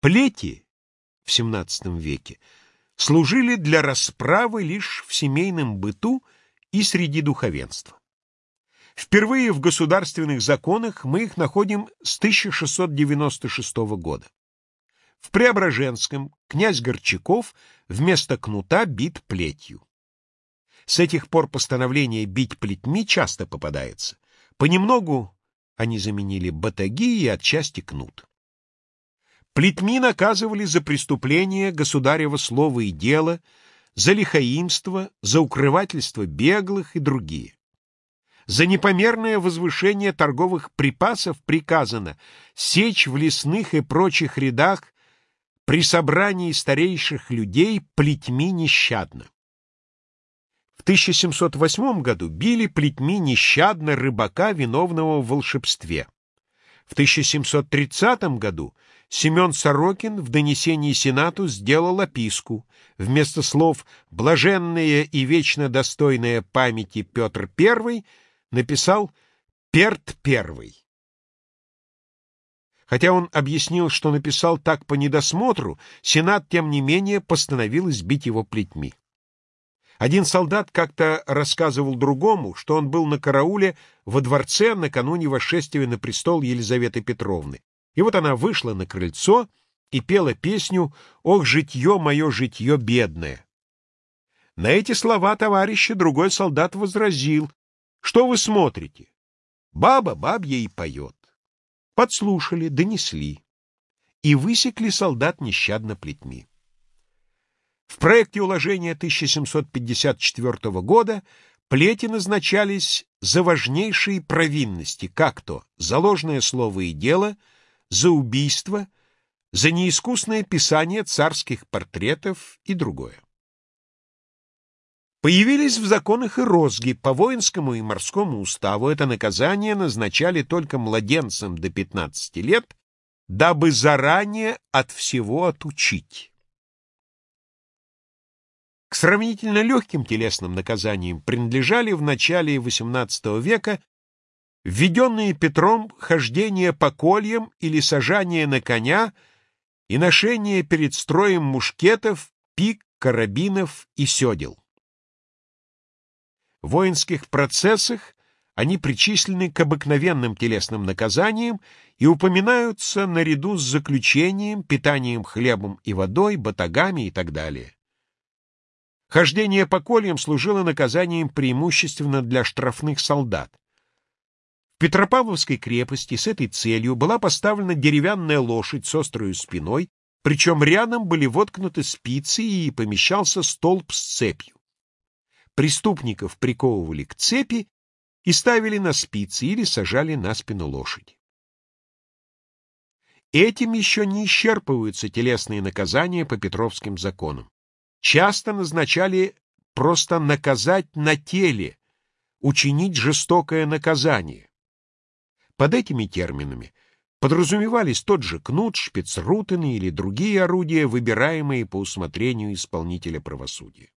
Плети в XVII веке служили для расправы лишь в семейном быту и среди духовенства. Впервые в государственных законах мы их находим с 1696 года. В Преображенском князь Горчаков вместо кнута бит плетью. С этих пор постановление бить плетьми часто попадается. Понемногу они заменили батаги и отчасти кнут. Плетьми наказывали за преступление государева слова и дела, за лихаимство, за укрывательство беглых и другие. За непомерное возвышение торговых припасов приказано сечь в лесных и прочих рядах при собрании старейших людей плетьми нещадно. В 1708 году били плетьми нещадно рыбака, виновного в волшебстве. В 1730 году Семен Сорокин в донесении Сенату сделал описку. Вместо слов «блаженная и вечно достойная памяти Петр I» написал «Перт I». Хотя он объяснил, что написал так по недосмотру, Сенат, тем не менее, постановил избить его плетьми. Один солдат как-то рассказывал другому, что он был на карауле во дворце накануне восшествия на престол Елизаветы Петровны. И вот она вышла на крыльцо и пела песню «Ох, житье мое, житье бедное». На эти слова товарища другой солдат возразил, «Что вы смотрите? Баба бабья и поет». Подслушали, донесли. И высекли солдат нещадно плетьми. В проекте уложения 1754 года плети назначались за важнейшие провинности, как то за ложное слово и дело, за убийство, за неискусное писание царских портретов и другое. Появились в законах и розги. По воинскому и морскому уставу это наказание назначали только младенцам до 15 лет, дабы заранее от всего отучить. К сравнительно легким телесным наказаниям принадлежали в начале XVIII века введенные Петром хождение по кольям или сажание на коня и ношение перед строем мушкетов, пик, карабинов и седел. В воинских процессах они причислены к обыкновенным телесным наказаниям и упоминаются наряду с заключением, питанием хлебом и водой, батагами и так далее. Хождение по кольям служило наказанием преимущественно для штрафных солдат. Петропавловской крепости с этой целью была поставлена деревянная лошадь с острой спиной, причем рядом были воткнуты спицы и помещался столб с цепью. Преступников приковывали к цепи и ставили на спицы или сажали на спину лошади. Этим еще не исчерпываются телесные наказания по Петровским законам. Часто назначали просто наказать на теле, учинить жестокое наказание. Под этими терминами подразумевались тот же кнут, шпицрутены или другие орудия, выбираемые по усмотрению исполнителя правосудия.